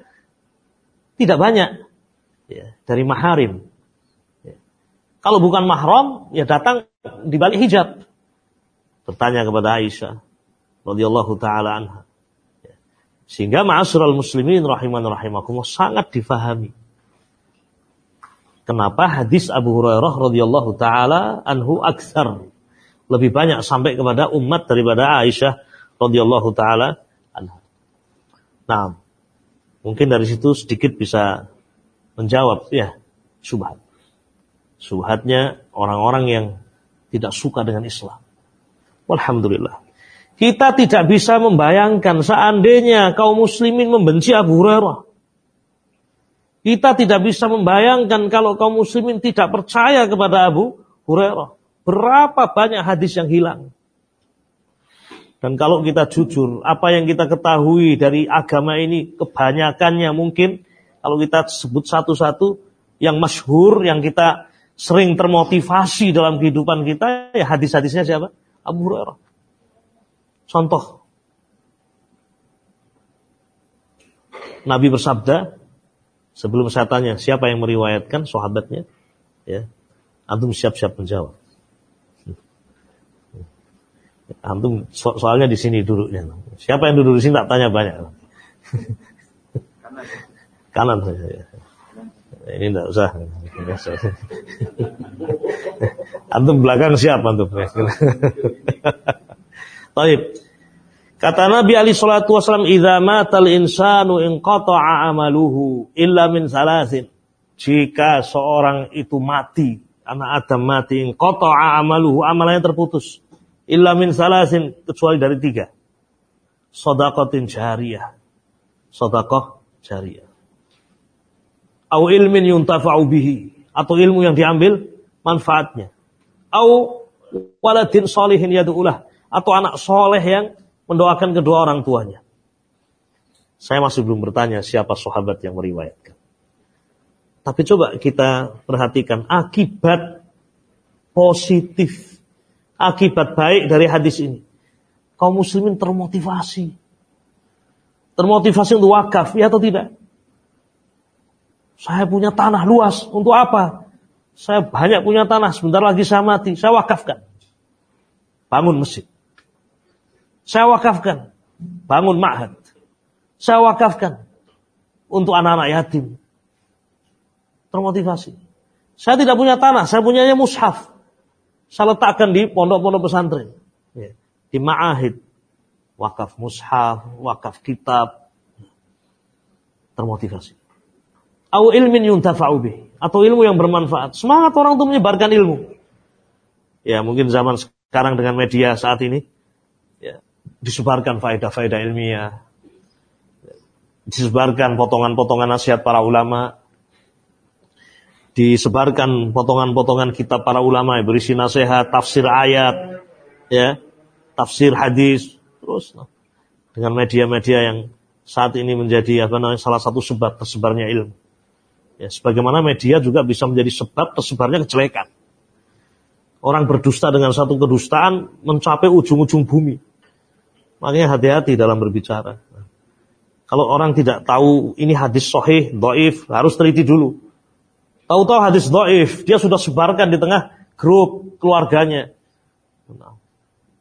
tidak banyak ya, dari maharim. Ya. Kalau bukan mahram, ya datang di balik hijab. Bertanya kepada Aisyah radhiyallahu taala anha. Sehingga ma'asyiral muslimin rahiman rahimakumullah sangat difahami Kenapa hadis Abu Hurairah radhiyallahu taala anhu aksar lebih banyak sampai kepada umat daripada Aisyah radhiyallahu taala anha. Nah, mungkin dari situ sedikit bisa menjawab ya subhat. Subhatnya orang-orang yang tidak suka dengan Islam. Alhamdulillah. Kita tidak bisa membayangkan seandainya kaum muslimin membenci Abu Hurairah. Kita tidak bisa membayangkan kalau kaum muslimin tidak percaya kepada Abu Hurairah. Berapa banyak hadis yang hilang. Dan kalau kita jujur, apa yang kita ketahui dari agama ini kebanyakannya mungkin kalau kita sebut satu-satu yang masyhur, yang kita sering termotivasi dalam kehidupan kita, ya hadis-hadisnya siapa? Abu Hurairah. Contoh. Nabi bersabda, Sebelum saya tanya siapa yang meriwayatkan sahabatnya, ya, antum siap-siap menjawab. Antum so soalnya di sini duduknya. Siapa yang duduk di sini tak tanya banyak. Kanan saja. Ya. Ini tidak usah. antum belakang siapa antum? Taib. Kata Nabi Ali Shallallahu Wasallam, "Idza matal insanu inqata'a amaluhu illa min salasin." Jika seorang itu mati, anak Adam mati, inqata'a amaluhu, amalannya terputus. Illa min salasin, kecuali dari tiga. Sodakotin jariyah. Sodakoh jariyah. Au ilmin yuntafa'u bihi. Atau ilmu yang diambil manfaatnya. Au waladin solihin yadu'ulah. Atau anak soleh yang mendoakan kedua orang tuanya. Saya masih belum bertanya siapa sahabat yang meriwayatkan. Tapi coba kita perhatikan akibat positif, akibat baik dari hadis ini. Kaum muslimin termotivasi. Termotivasi untuk wakaf, ya atau tidak? Saya punya tanah luas, untuk apa? Saya banyak punya tanah, sebentar lagi saya mati, saya wakafkan. Bangun masjid. Saya wakafkan bangun ma'had. Saya wakafkan untuk anak-anak yatim. Termotivasi. Saya tidak punya tanah, saya punyanya mushaf. Saya letakkan di pondok-pondok pesantren. Ya. Di ma'ahid. Wakaf mushaf, wakaf kitab. Termotivasi. Au ilmin yuntafa'u bih. Atau ilmu yang bermanfaat. Semangat orang untuk menyebarkan ilmu. Ya mungkin zaman sekarang dengan media saat ini disebarkan faedah-faedah ilmiah. disebarkan potongan-potongan nasihat para ulama, disebarkan potongan-potongan kitab para ulama yang berisi nasihat, tafsir ayat, ya, tafsir hadis, terus nah, dengan media-media yang saat ini menjadi apa namanya salah satu sebab tersebarnya ilmu. Ya, sebagaimana media juga bisa menjadi sebab tersebarnya kejelekan. Orang berdusta dengan satu kedustaan mencapai ujung-ujung bumi. Makanya hati-hati dalam berbicara. Kalau orang tidak tahu ini hadis sohih, doif, harus teliti dulu. Tahu-tahu hadis doif, dia sudah sebarkan di tengah grup keluarganya.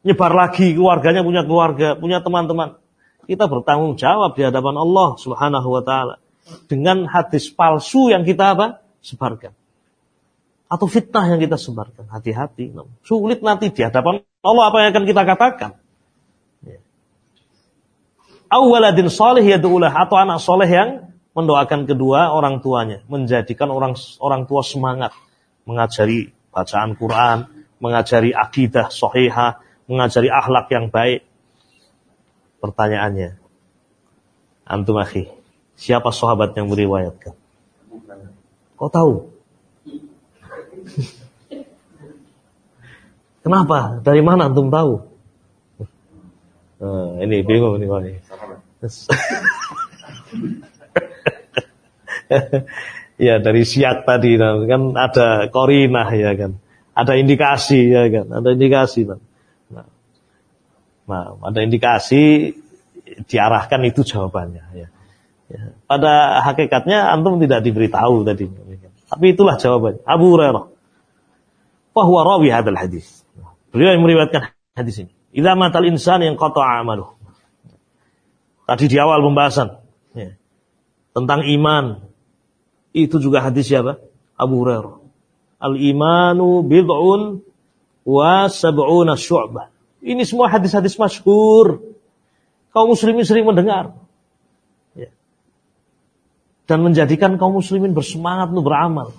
Nyebar lagi keluarganya punya keluarga, punya teman-teman. Kita bertanggung jawab di hadapan Allah Subhanahu wa taala dengan hadis palsu yang kita apa? sebarkan. Atau fitnah yang kita sebarkan. Hati-hati. Sulit nanti di hadapan Allah apa yang akan kita katakan. Awaladin soleh yadu'ulah. Atau anak soleh yang mendoakan kedua orang tuanya. Menjadikan orang orang tua semangat. Mengajari bacaan Quran. Mengajari akidah sohihah. Mengajari akhlak yang baik. Pertanyaannya. Antum akhi. Siapa sahabat yang meriwayatkan? Kau tahu? Kenapa? Dari mana antum tahu? Nah, ini bingung nih. ya dari siak tadi kan ada korinah ya kan, ada indikasi ya kan, ada indikasi Nah, nah ada indikasi diarahkan itu jawabannya ya. Ya. Pada hakikatnya antum tidak diberitahu tadi. Tapi itulah jawabannya. Abu Hurairah. Fahuwa rawi hadal hadis. Beliau yang meriwayatkan hadis ini. Idza matal insan yang qata'a amaluh. Tadi di awal pembahasan ya. tentang iman. Itu juga hadis siapa? Abu Hurairah. Al-imanu bid'un wa sab'una syu'bah. Ini semua hadis-hadis masyhur. Kaum muslimin sering mendengar dan menjadikan kaum muslimin bersemangat untuk beramal.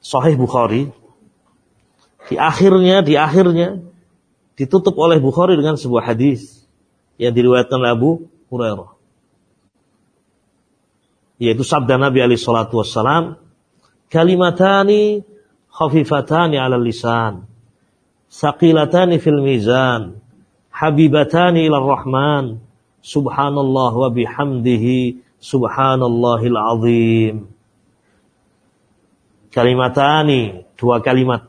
Sahih Bukhari di akhirnya di akhirnya ditutup oleh Bukhari dengan sebuah hadis yang diriwayatkan oleh Abu Hurairah. Yaitu sabda Nabi alaihi salatu wassalam, kalimatani khafifatani 'ala lisan, saqilatani fil mizan, habibatani ila rahman, Subhanallah wa bihamdihi subhanallahil azim. Kalimatani, dua kalimat.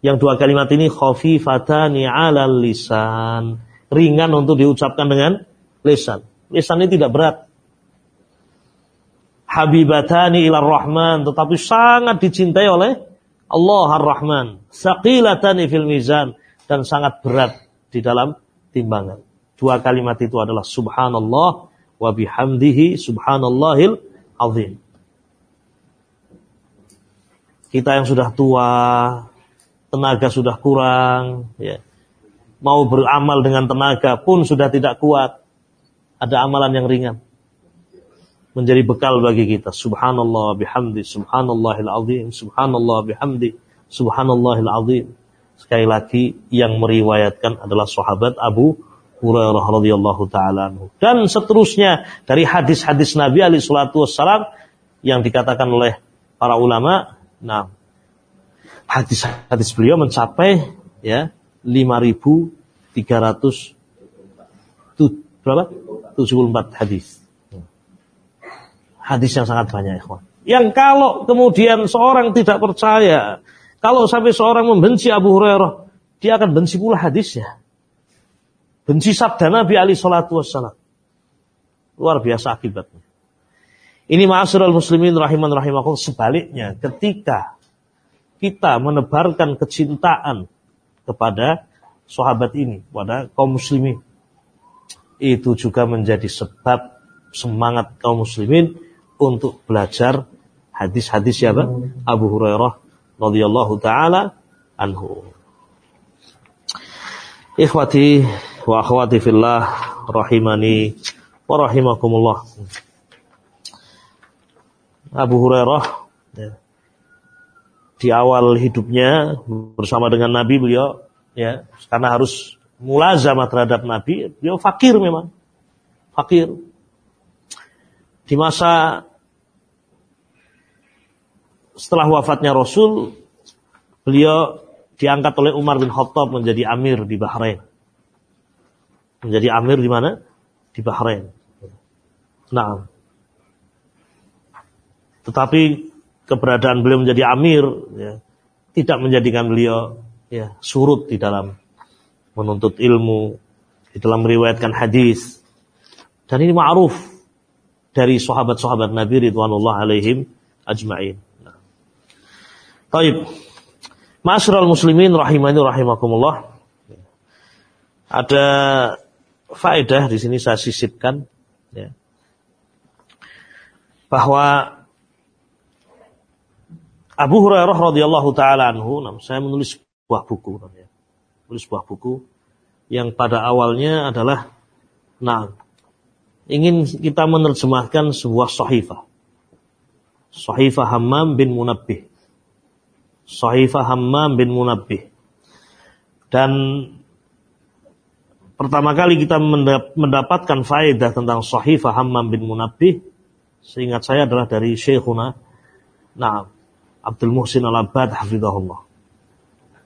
Yang dua kalimat ini khafifatani ala lisan. Ringan untuk diucapkan dengan lisan. Lisan ini tidak berat. Habibatani ila rahman. Tetapi sangat dicintai oleh Allah ar-Rahman. Saqilatani fil mizan. Dan sangat berat di dalam timbangan. Dua kalimat itu adalah subhanallah wa bihamdihi subhanallahil azim. Kita yang sudah tua, tenaga sudah kurang, ya. mau beramal dengan tenaga pun sudah tidak kuat. Ada amalan yang ringan. Menjadi bekal bagi kita. Subhanallah bihamdi, subhanallahil azim, subhanallah bihamdi, subhanallahil azim. Sekali lagi yang meriwayatkan adalah sahabat Abu Hurairah radhiyallahu taala dan seterusnya dari hadis-hadis Nabi alaihi salatu wassalam yang dikatakan oleh para ulama. Nah, hadis-hadis beliau mencapai ya 5300 berapa? 74 hadis. Hadis yang sangat banyak, ikhwan. Yang kalau kemudian seorang tidak percaya, kalau sampai seorang membenci Abu Hurairah, dia akan benci pula hadisnya. Benci sabda Nabi Ali Shallallahu Wasallam. Luar biasa akibatnya. Ini ma'asyiral muslimin rahiman rahimakum sebaliknya ketika kita menebarkan kecintaan kepada sahabat ini, pada kaum muslimin. Itu juga menjadi sebab semangat kaum muslimin untuk belajar hadis-hadis siapa? Abu Hurairah radhiyallahu taala anhu. Ikhwati wa akhwati fillah rahimani wa rahimakumullah. Abu Hurairah di awal hidupnya bersama dengan Nabi beliau ya karena harus mulazamah terhadap Nabi, beliau fakir memang. Fakir. Di masa setelah wafatnya Rasul, beliau diangkat oleh Umar bin Khattab menjadi amir di Bahrain. Menjadi amir di mana? Di Bahrain. Nah, tetapi keberadaan beliau menjadi amir ya, tidak menjadikan beliau ya surut di dalam menuntut ilmu, di dalam meriwayatkan hadis. Dan ini ma'ruf dari sahabat-sahabat Nabi ridwanullah alaihim ajma'in. Nah. Taib. Ma'asyiral muslimin rahimani rahimakumullah. Ada faedah di sini saya sisipkan ya. Bahwa Abu Hurairah radhiyallahu taala anhu, saya menulis sebuah buku, ya. menulis sebuah buku yang pada awalnya adalah, nah, ingin kita menerjemahkan sebuah sahifah. Sahifah Hammam bin Munabbih. Sahifah Hammam bin Munabbih. Dan pertama kali kita mendapatkan faedah tentang Sahifah Hammam bin Munabbih, seingat saya adalah dari Syekhuna, nah, Abdul Muhsin Al-Abad hafizahullah.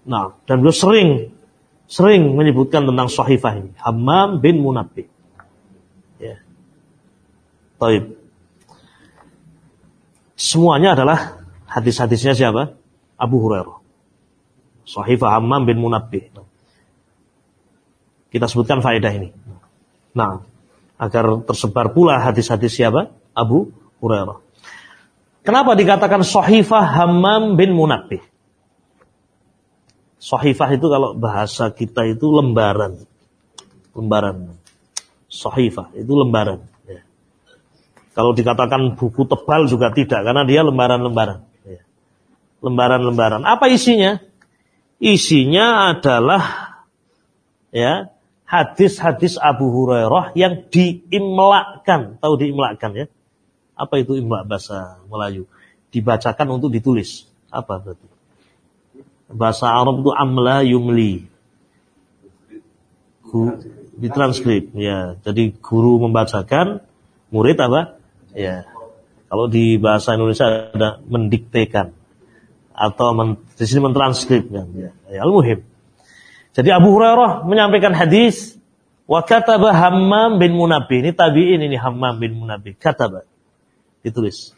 Nah, dan beliau sering sering menyebutkan tentang sahifah ini, Hammam bin Munabbih. Ya. Taib. Semuanya adalah hadis-hadisnya siapa? Abu Hurairah. Sahifah Hammam bin Munabbih. Kita sebutkan faedah ini. Nah, agar tersebar pula hadis-hadis siapa? Abu Hurairah. Kenapa dikatakan Sohifah Hammam bin Munabbih? Sohifah itu kalau bahasa kita itu lembaran. Lembaran. Sohifah itu lembaran. Ya. Kalau dikatakan buku tebal juga tidak, karena dia lembaran-lembaran. Ya. Lembaran-lembaran. Apa isinya? Isinya adalah ya hadis-hadis Abu Hurairah yang diimlakkan. Tahu diimlakkan ya? Apa itu imla bahasa Melayu? Dibacakan untuk ditulis. Apa berarti? Bahasa Arab itu amla yumli. Gu, ditranskrip ya. Jadi guru membacakan, murid apa? Ya. Kalau di bahasa Indonesia ada mendiktekan atau men, di sini mentranskrip kan ya. ya al-muhim. Jadi Abu Hurairah menyampaikan hadis wa kataba Hammam bin Munabbih. Ini tabi'in ini Hammam bin Munabbih. Kataba ditulis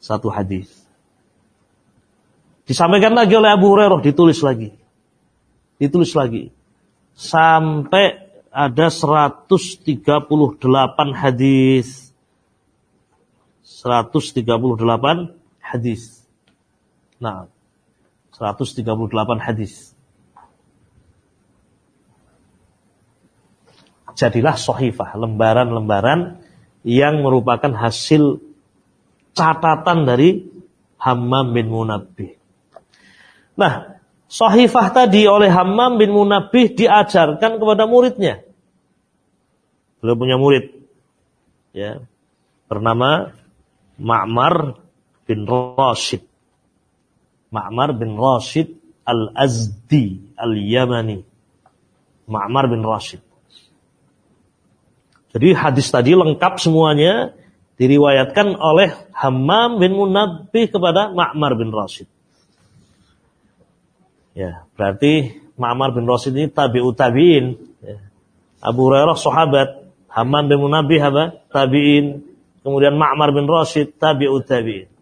satu hadis. Disampaikan lagi oleh Abu Hurairah, ditulis lagi. Ditulis lagi. Sampai ada 138 hadis. 138 hadis. Nah, 138 hadis. Jadilah sohifah, lembaran-lembaran yang merupakan hasil catatan dari Hammam bin Munabbih. Nah, sahifah tadi oleh Hammam bin Munabbih diajarkan kepada muridnya. Beliau punya murid. Ya. Bernama Ma'mar bin Rashid. Ma'mar bin Rashid Al-Azdi Al-Yamani. Ma'mar bin Rashid. Jadi hadis tadi lengkap semuanya diriwayatkan oleh Hammam bin Munabbih kepada Ma'mar bin Rashid. Ya, berarti Ma'mar bin Rashid ini tabi'ut tabi'in. Ya. Abu Hurairah sahabat, Hammam bin Munabbih apa? Tabi'in. Kemudian Ma'mar bin Rashid tabi'ut tabi'in.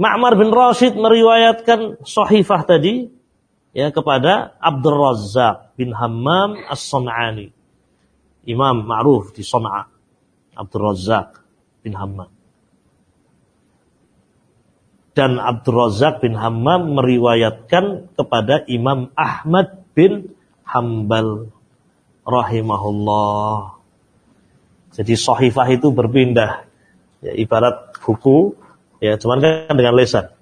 Ma'mar bin Rashid meriwayatkan sahifah tadi ya kepada Abdul Razzaq bin Hammam As-Sun'ani. Imam ma'ruf di Son'a. Abdul Razak bin Hammam. Dan Abdul Razak bin Hammam meriwayatkan kepada Imam Ahmad bin Hambal rahimahullah. Jadi sahifah itu berpindah. Ya, ibarat buku, ya cuman kan dengan lesan.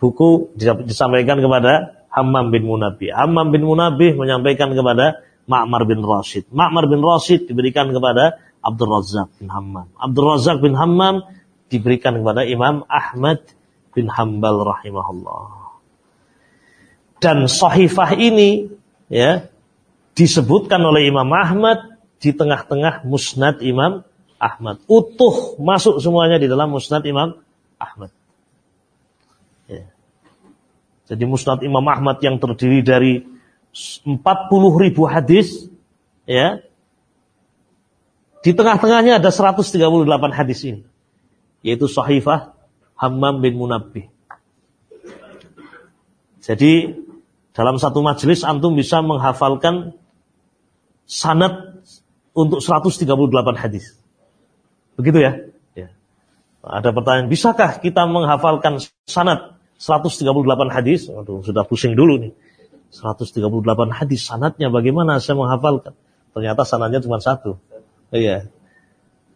Buku disampaikan kepada Hammam bin Munabi. Hammam bin Munabi menyampaikan kepada Ma'mar bin Rashid. Ma'mar bin Rashid diberikan kepada Abdul Razak bin Hammam. Abdul Razak bin Hammam diberikan kepada Imam Ahmad bin Hambal rahimahullah. Dan sahifah ini ya disebutkan oleh Imam Ahmad di tengah-tengah musnad Imam Ahmad. Utuh masuk semuanya di dalam musnad Imam Ahmad. Ya. Jadi musnad Imam Ahmad yang terdiri dari 40 ribu hadis, ya, di tengah-tengahnya ada 138 hadis ini, yaitu Sahifah Hammam bin Munabbih. Jadi dalam satu majelis antum bisa menghafalkan sanad untuk 138 hadis. Begitu ya? ya. Ada pertanyaan, bisakah kita menghafalkan sanad 138 hadis? Aduh, sudah pusing dulu nih. 138 hadis sanadnya bagaimana saya menghafalkan? Ternyata sanadnya cuma satu. Iya.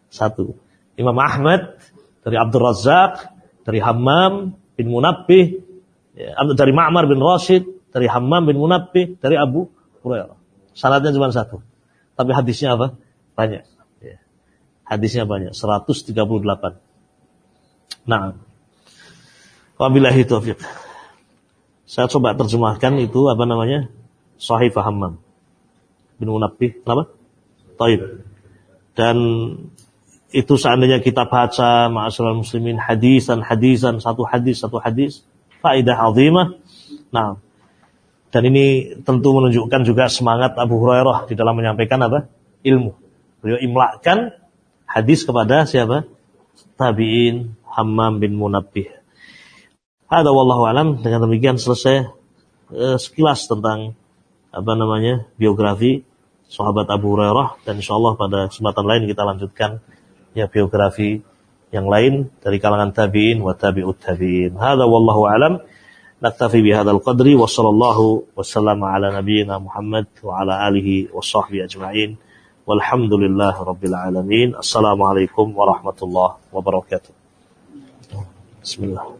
Satu. Imam Ahmad dari Abdul Razak, dari Hammam bin Munabbih, ya, dari Ma'mar bin Rashid, dari Hammam bin Munabbih, dari Abu Hurairah. Sanadnya cuma satu. Tapi hadisnya apa? Banyak. Ya. Hadisnya banyak. 138. Nah. Wabillahi taufiq. Saya coba terjemahkan itu apa namanya? Sahih Hammam bin Munabbih. Kenapa? Taib. Dan itu seandainya kita baca ma'asyiral muslimin hadisan hadisan satu hadis satu hadis faidah azimah. Nah, dan ini tentu menunjukkan juga semangat Abu Hurairah di dalam menyampaikan apa? Ilmu. Beliau imlakkan hadis kepada siapa? Tabi'in Hammam bin Munabbih. Ada wallahu alam dengan demikian selesai eh, sekilas tentang apa namanya biografi sahabat Abu Hurairah dan insya Allah pada kesempatan lain kita lanjutkan ya biografi yang lain dari kalangan tabi'in wa tabi'ut tabi'in. Hada wallahu alam. Naktafi bihadzal qadri wa sallallahu wasallam ala nabiyyina Muhammad wa ala alihi wa sahbihi ajma'in. Walhamdulillah rabbil alamin. Assalamualaikum warahmatullahi wabarakatuh. Bismillah.